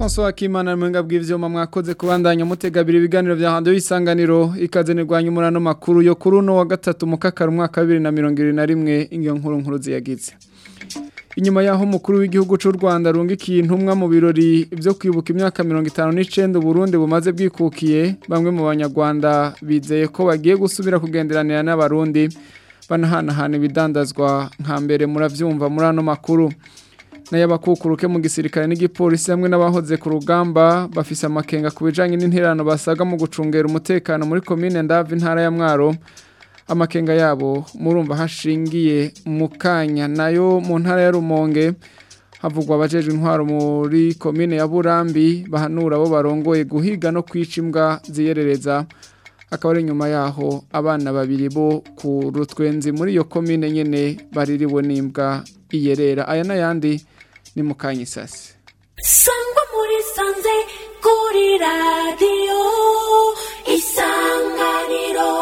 François Kimana mwenga bw'ivyuma mwakoze kubandanya mutegabira ibiganiro vya hando y'isanganiro ikaze nirwanya umurano makuru yo kuri no wa gatatu mu kakara umwaka 2021 ingiyo nkuru nkuru ziyagize Inyuma yaho mukuru w'igihugu c'u Rwanda rungikiye intumwa mu birori byo kwibuka imyaka 59 Burundi bumaze bwikukiye bamwe mu banyarwanda bizeye ko bagiye gusubira kugenderanira n'abarundi banahanahana ibidandazwa nka mbere muravyumva muri ano makuru. N'ayabakukuruke mu gisirikare n'igipolisi hamwe n'abahoze ku rugamba bafise amakenga ku bijanye n'interano basaga mu gucungera umutekano muri komine Ndave intara ya Mwaro. Amakenga yabo murumva hashingiye mu kanya. Nayo mu ntara ya Rumonge havugwa abajejwe intwaro muri komine ya Burambi bahanura abo barongoye guhiga no kwica imbwa ziyerereza. Akaba ari nyuma yaho abana babiri bo ku rutwenzi muri iyo komine nyene baririwe n'imbwa iyerera. Aya n'ayandi ni mu kanya isasi sangwa muri sanze kuri radiyo isanganiro.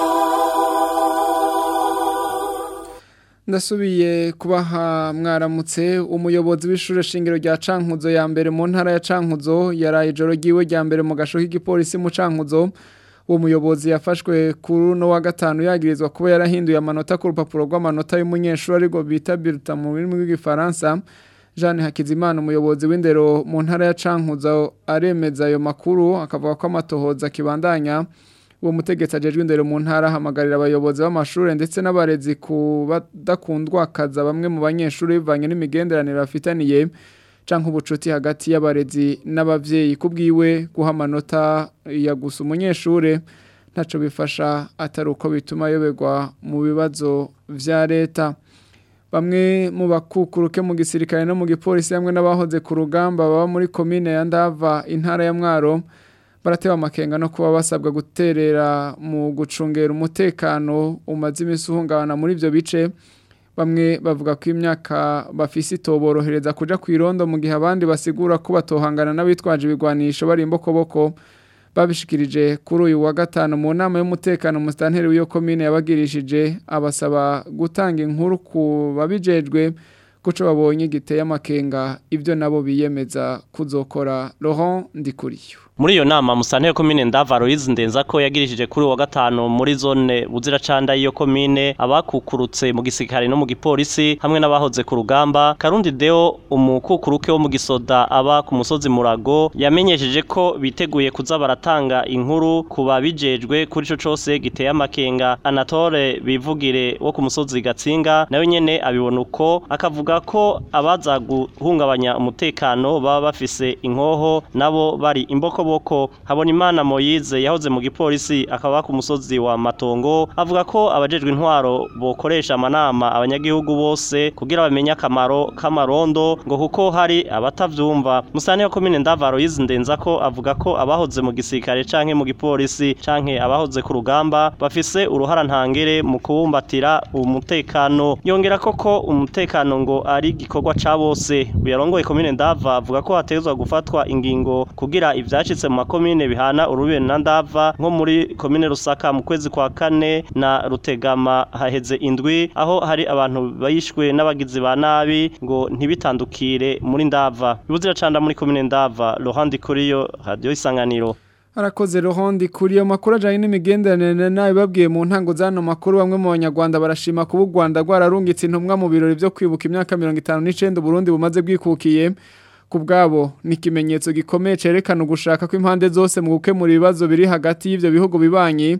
Ndasubiye kubaha mwaramutse. Umuyobozi w'ishure shingiro rya Cankuzo ya mbere mu ntara ya Cankuzo yaraye ijoro giwe rya mbere mu gasho k'igipolisi mu Cankuzo. Uwo muyobozi yafashwe kuri no wa gatanu yagirizwa kuba yarahinduye amanota ku rupapuro rw'amanota y'umunyeshuri ariko bita bulletin mu rurimi rw'igifaransa. Jeanne Hakizimana umuyobozi w'indero mu ntara ya Cankuzo aremeza ayo makuru akavuga ko amatohoza kibandanya uwo mutegetsi ajejwe indero mu ntara hamagarira abayobozi b'amashuri ndetse n'abarezi kubadakundwa kaza bamwe mu banyeshuri bivanye n'imigenderanire bafitaniye. Canke ubucuti hagati y'abarezi n'abavyeyi. Kubwiwe guha amanota ya gusa umunyeshure ntaco bifasha atari uko bituma ayoberwa mu bibazo vya leta. Bamwe mu bakukuruke mu gisirikare no mu gipolisi hamwe n'abahoze ku rugamba baba muri komine ya Ndava intara ya Mwaro baratewe amakenga no kuba basabwa guterera mu gucungera umutekano umaze imisi uhungabana muri ivyo bice. Bamwe bavuga ko imyaka bafise itoborohereza kuja ku irondo mu gihe abandi basigura ko batohangana n'abitwaje ibigwanisho bari imbokoboko babishikirije kuri uyu wa gatanu mu nama y'umutekano mu stanteri w'iyo komine yabagirishije abasaba gutanga inkuru ku babijejwe kuco babonye giteye amakenga ibyo nabo biyemeza kuzokora. Laurent Ndikuriyo. Muri iyo nama musanteri komine ndava Louise ndenza ko yagirishije kuri wa gatanu muri zone buziracanda iyo komine abakukurutse mu gisirikare no mu gipolisi hamwe n'abahoze ku rugamba. Karundi Deo umukukuruke wo mu gisoda aba ku musozi Murago yamenyesheje ko biteguye kuza baratanga inkuru ku babijejwe kuri ico cose giteye amakenga. Anatole bivugire wo ku musozi Gatsinga nawe nyene abibona uko akavuga ko abaza guhungabanya umutekano baba bafise inkoho nabo bari imboko boko habona imana Moyize yahoze mu gipolisi akaba ku musozi wa Matongo avuga ko abajejwe intwaro bokoresha amanama abanyagihugu bose kugira bamenye akamaro k'amarondo ngo kuko hari abatavyumva. Musane yo komine ndavaro yizindenza ko avuga ko abahoze mu gisirikare canke mu gipolisi canke abahoze ku rugamba bafise uruhara ntangere mu kubumbatira umutekano. Yongera koko umutekano ngo ari gikorwa ca bose. Uyarongoye komine ndava avuga ko hatezwa gufatwa ingingo kugira ivyaci mu makomine bihana urubere na ndava nko muri komine rusaka mu kwezi kwa kane na rutegama. Haheze indwi aho hari abantu bayishwe n'abagizi ba nabi ngo ntibitandukire muri ndava. Ibuzira canda muri komine ndava. Laurent Kuriyo radio isanganiro. Arakoze Rohondi kuri yo makuru ajanye n'imigenderanire na yo babwiye mu ntango zano makuru bamwe mu banyarwanda barashima kuba u Rwanda rwararungitse intumwa mu birori byo kwibuka imyaka 59 Burundi bumaze bwikukiye ku bwabo ni ikimenyetso gikomeye cyerekana ugushaka ko impande zose mu gukemura ibibazo biri hagati y'ibyo bihugu bibanyi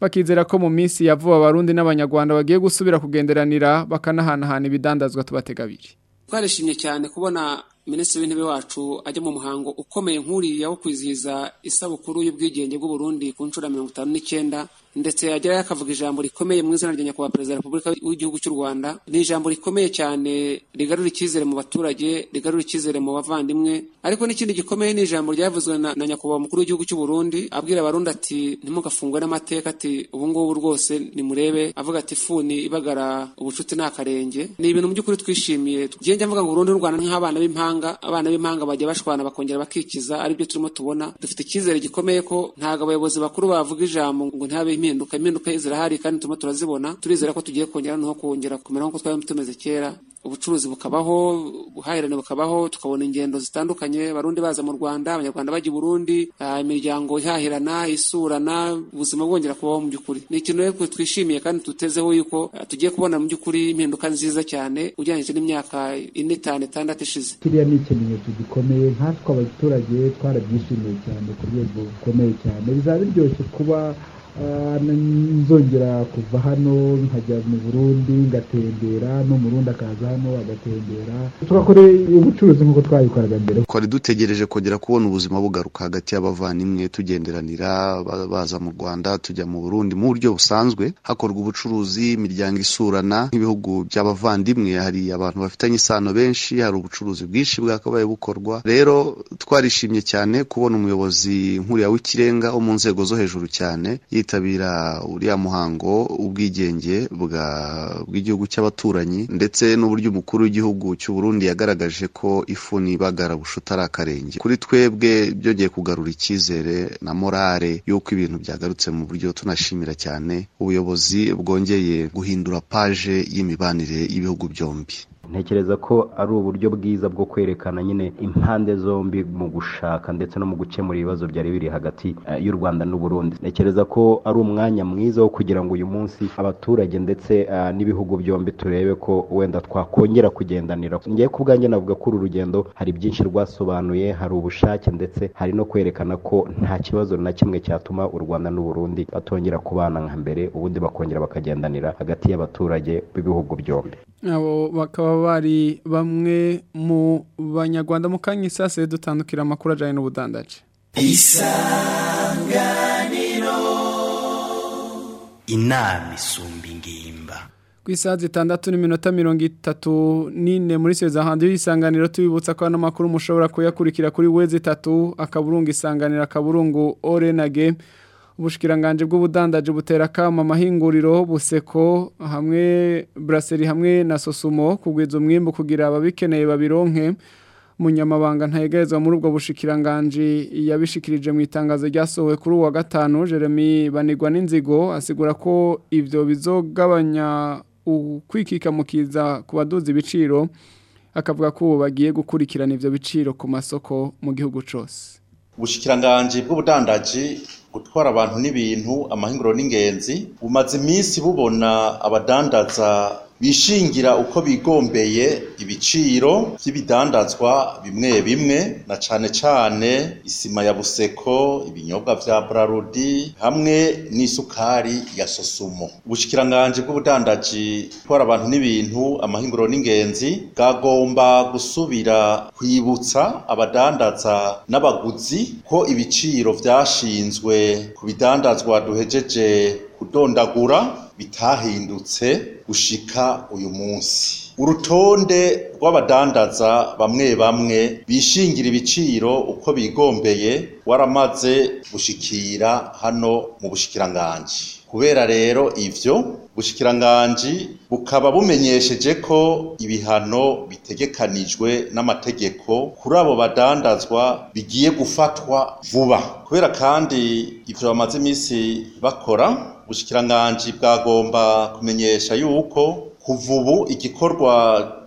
bakizera ko mu minsi ya vuba abarundi n'abanyarwanda bagiye gusubira kugenderanira bakanahanahana ibidandazwa tubatega abiri. Twarishimye cyane kubona minisitiri w'intebe wacu ajya mu muhango ukomeye nk'uriya wo kwizihiza isabukuru y'ubwigenge bw'uburundi ku nshuro ya mirongo itanu n'icyenda. Ndetse yagerayo akavuga ijambo rikomeye mu izina rya nyakubahwa perezida wa repubulika w'igihugu cy'u rwanda ni ijambo rikomeye cyane rigarura icyizere mu baturage rigarura icyizere mu bavandimwe ariko n'ikindi gikomeye ni ijambo ryavuzwe na, na nyakubahwa mukuru w'igihugu cy'u burundi abwira abarundi ati ntimugafungwe n'amateka ati ubu ngubu rwose nimurebe avuga ati funi ibagara ubucuti ni akarenge ni ibintu mu by'ukuri twishimiye. Njya mvuga ngo uburundi n'u rwanda nk'abana b'impanga abana b'impanga bajya bashwana bakongera bakikiza ari byo turimo tubona. Dufite icyizere gikomeye ko ntabwo abayobozi bakuru bavuga ijambo ngo ntihabeho impinduka impinduka zirahari kandi turimo turazibona. Turizera ko tugiye kongera no kongera kumera nk'uko twari tumeze kera. Ubucuruzi bukabaho ubuhahirane bukabaho tukabona ingendo zitandukanye. Abarundi baza mu rwanda abanyarwanda bajya i burundi. Ah, imiryango ihahirana isurana ubuzima bwongera kubaho mu by'ukuri. Ni ikintu rero twishimiye kandi tutezeho yuko ah, tugiye kubona mu by'ukuri impinduka nziza cyane ugereranyije n'imyaka ine itanu itandatu ishize. Kiriya ni ikimenyetso gikomeye nkatwe abaturage twarabyishimiye cyane ku rwego rukomeye cyane. Bizaba biryoshye kuba nzongera kuva hano nkajya mu burundi ngatembera no mu rundi akaza hano agatembera. Tugakora ubucuruzi nk'uko twabikoraga mbere. Twari dutegereje kongera kubona ubuzima bugaruka hagati y'abavandimwe tugenderanira ba- baza mu rwanda tujya mu burundi mu buryo busanzwe. Hakorwa ubucuruzi imiryango isurana nk'ibihugu by'abavandimwe. Hari abantu bafitanye isano benshi hari ubucuruzi bwinshi bwakabaye bukorwa. Rero twarishimye cyane kubona umuyobozi nk'uriya w'ikirenga wo mu nzego zo hejuru cyane yitabira uriya muhango ubwigenge bwa- bw'igihugu cy'abaturanyi ndetse n'uburyo umukuru w'igihugu cy'u Burundi yagaragaje ko ifu nibagara bushuta ari akarenge. Kuri twebwe byongeye kugarura icyizere na morale y'uko ibintu byagarutse mu buryo tunashimira cyane ubuyobozi bwongeye guhindura paje y'imibanire y'ibihugu byombi. Ntekereza ko ari uburyo bwiza bwo kwerekana nyine impande zombi mu gushaka ndetse no mu gukemura ibibazo byari biri hagati eh, y'u Rwanda n'u Burundi ntekereza ko ari umwanya mwiza wo kugira ngo uyu munsi abaturage ndetse eh, n'ibihugu byombi turebe ko wenda twakongera kugendanira. Ngiye ku bwanjye navuga ko uru rugendo hari byinshi rwasobanuye hari ubushake ndetse hari no kwerekana ko nta kibazo na kimwe cyatuma u Rwanda n'u Burundi batongera kubana nka mbere ubundi bakongera bakagendanira hagati y'abaturage b'ibihugu byombi. Abo bakaba bari bamwe mu banyarwanda mu kanya isase dutandukira amakuru ajyanye n'ubudandaje inama isumba ingimba. Ku isaha zitandatu n'iminota mirongo itatu n'ine muri seza handi y'isanganiro tubibutsa ko ano makuru mushobora kuyakurikira kuri wezi itatu akaburungu isanganiro akaburungu orenage ubushikiranganje bw'ubudandaje butera kama amahinguriro buseko hamwe brasserie hamwe na sosumo kugwiza umwimbu kugira ababikeneye babironke. Munyamabanga ntayegerezwa muri ubwo bushikiranganje yabishikirije mu itangazo ryasohowe kuri uwa gatanu Jeremy Banigwa n'inzigo asigura ko ivyo bizogabanya ukwikika mukiza ku baduzi ibiciro akavuga ko ubu bagiye gukurikirana ivyo biciro ku masoko mu gihugu cose. Ubushikiranganji bw'ubudandaji gutwara abantu n'ibintu amahinguro n'ingenzi bumaze iminsi bubona abadandaza bishingira uko bigombeye ibiciro by'ibidandazwa bimwe bimwe na cane cane isima ya buseko ibinyobwa vya brarudi hamwe n'isukari ya sosumo. Ubushikiranganji bw'ubudandaji gutwara abantu n'ibintu amahinguro n'ingenzi bwagomba gusubira kwibutsa abadandaza n'abaguzi ko ibiciro vyashinzwe ku bidandazwa duhejeje kudondagura bitahindutse gushika uyu munsi. Urutonde rw'abadandaza bamwe bamwe bishingira ibiciro uko bigombeye waramaze gushikira hano mu bushikiranganji. Kubera rero ivyo bushikiranganji bukaba bumenyesheje ko ibihano bitegekanijwe n'amategeko kuri abo badandazwa bigiye gufatwa vuba. Kubera kandi ivyo bamaze iminsi bakora ubushikiranganji bwagomba kumenyesha yuko kuva ubu igikorwa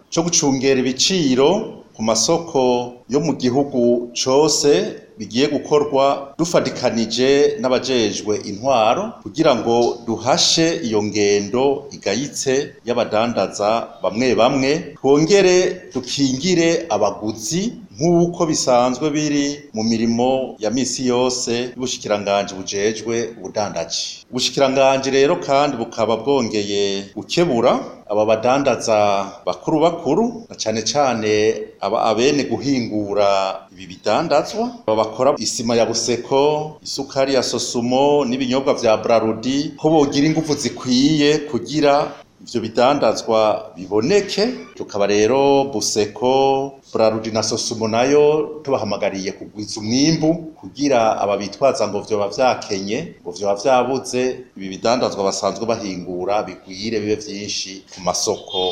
cyo gucungera ibiciro ku masoko yo mu gihugu cose bigiye gukorwa dufatikanije n'abajejwe intwaro kugira ngo duhashe iyo ngendo igayitse y'abadandaza bamwe bamwe twongere dukingire abaguzi nk'uko bisanzwe biri mu mirimo ya misi yose y'ubushikiranganji bujejwe ubudandaji. Ubushikiranganji rero kandi bukaba bwongeye gukebura aba badandaza bakuru bakuru na cane cane aba abene guhingura ibi bidandazwa. Bakora isima ya buseko isukari ya sosumo n'ibinyobwa vya brarudi ko bogira ingufu zikwiye kugira ivyo bidandazwa biboneke. Tukaba rero buseko brarudi na sosumo na yo tubahamagariye kugwiza umwimbu kugira aba bitwaza ngo vyoba vyakenye ngo vyoba vyabuze ibi bidandazwa basanzwe bahingura bigwire bibe vyinshi ku masoko.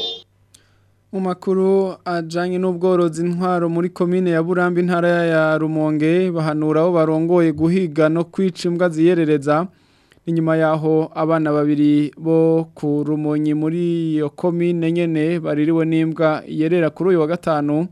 Mu makuru ajyanye n'ubworozi intwaro muri komine ya burambi intara ya rumonge bahanura aho barongoye guhiga no kwica imbwa ziyerereza. Inyuma yaho abana babiri bo ku rumonyi muri iyo komine nyene baririwe n'imbwa yerera kuri uyu wa gatanu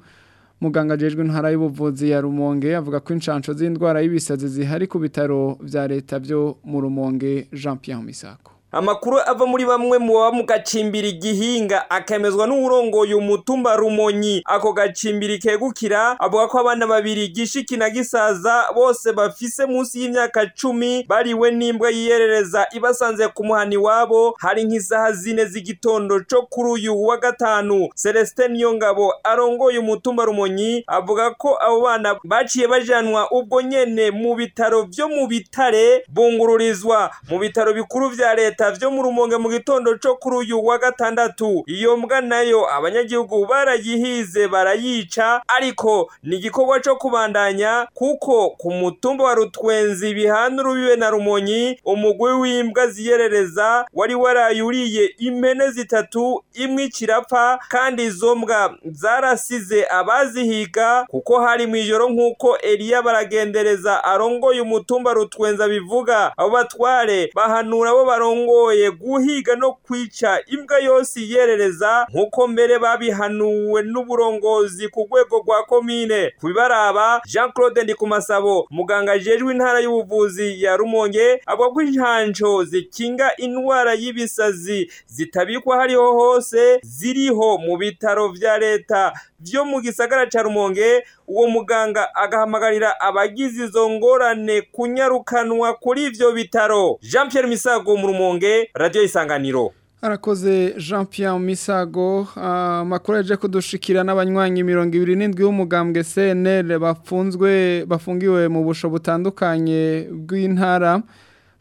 muganga ajejwe intara y'ubuvuzi ya Rumonge avuga ko inshansho z'indwara y'ibisazi zihari ku bitaro vya leta byo mu Rumonge Jean Pierre Misako. Amakuru ava muri bamwe mu baba mu gacimbiri gihinga akemezwa n'uwurongoye umutumba rumonyi. Ako gacimbiri kegukira avuga ko abana babiri gishiki na gisaza bose bafise munsi y'imyaka cumi bariwe n'imbwa yiyerereza ibasanze ku muhani wabo hari nk'isaha zine z'igitondo co kuri uyu wa gatanu. Celestin niyongabo arongoye umutumba rumonyi avuga ko abo bana baciye bajanwa ubwo nyene mu bitaro vyo mu bitare bungururizwa. Mu bitaro bikuru vya leta leta vyo mu rumonge mu gitondo co kuri uyu wa gatandatu. Iyo mbwa na yo abanyagihugu barayihize barayica ariko ni igikorwa co kubandanya kuko ku mutumba wa rutwenzi bihana urubibe na rumonyi umugwi w'imbwa ziyerereza wari warayuriye impene zitatu imwe ikirapfa kandi izo mbwa zarasize abazihiga kuko hari mu ijoro nk'uko eliya baragendereza arongoye umutumba rutwenza bivuga. Abo batware bahanura abo barongo barongoye guhiga no kwica imbwa yose yerereza nk'uko mbere babihanuwe n'uburongozi ku rwego rwa komine. Kubibaraba Jean Claude Ndikumasabo muganga ajejwe intara y'ubuvuzi ya Rumonge avuga ko injanjo zikinga indwara y'ibisazi zitabikwa hariho hose ziriho mu bitaro vya leta vyo mu gisagara ca Rumonge uwo muganga agahamagarira abagize izo ngorane kunyarukanwa kuri ivyo bitaro. Jean Pierre Misago mu Rumonge radio isanganiro. Arakoze Jean Pierre Misago amakuru yaje kudushikira n'abanywanyi 27 w'umugambwe CNL bafunzwe bafungiwe mu busho butandukanye bw'intara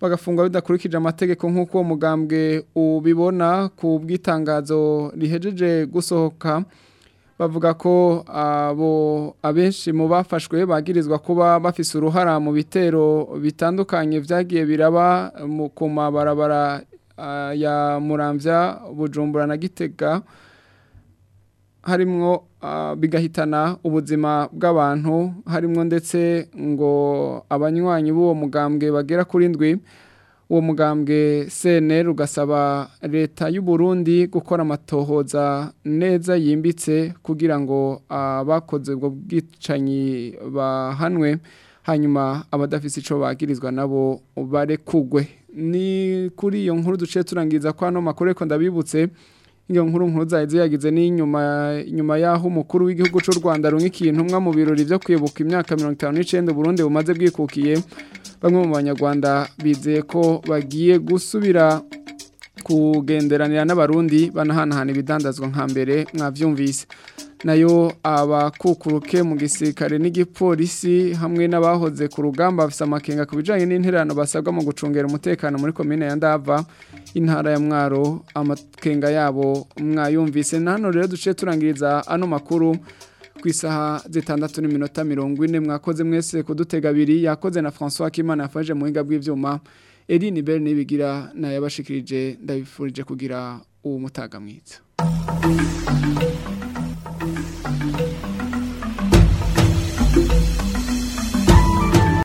bagafungwa bidakurikije amategeko nk'uko uwo mugambwe ubibona ku bw'itangazo rihejeje gusohoka. Bavuga ko abo abenshi mu bafashwe bagirizwa kuba bafise uruhara mu bitero bitandukanye vyagiye biraba ku mabarabara ya muramvya bujumbura na gitega harimwo bigahitana ubuzima bw'abantu harimwo ndetse ngo abanywanyi b'uwo mugambwe bagera kuri ndwi uwo mugambwe CNL ugasaba leta y'u Burundi gukora amatohoza neza yimbitse kugira ngo abakoze ubwo bwicanyi bahanwe hanyuma abadafise ico bagirizwa nabo barekugwe. Ni kuri iyo nkuru duciye turangiza ko hano makuru reko ndabibutse iyo nkuru nkuru zahize yagize n'inyuma nyuma yaho umukuru w'igihugu cy'u Rwanda runga ikintu mwa mu birori byo kwibuka imyaka 59 Burundi bumaze bwikukiye bamwe mu banyarwanda bizeye ko bagiye gusubira kugenderanira n'abarundi banahanahana ibidandazwa nka mbere mwavyumvise. Na yo abakukuruke mu gisirikare n'igipolisi hamwe n'abahoze ku rugamba bafise amakenga ku bijanye n'interano basabwa mu gucungera umutekano muri komine ya Ndava intara ya Mwaro amakenga yabo mwayumvise. Nano rero duce turangiriza ano makuru ku isaha zitandatu n'iminota mirongo ine. Mwakoze mwese kudutega abiri yakoze na François Kimana yafaje mu hinga bw'ivyuma. Eline Bell nibigira nayabashikirije ndabifurije kugira uwo mutaga mwiza.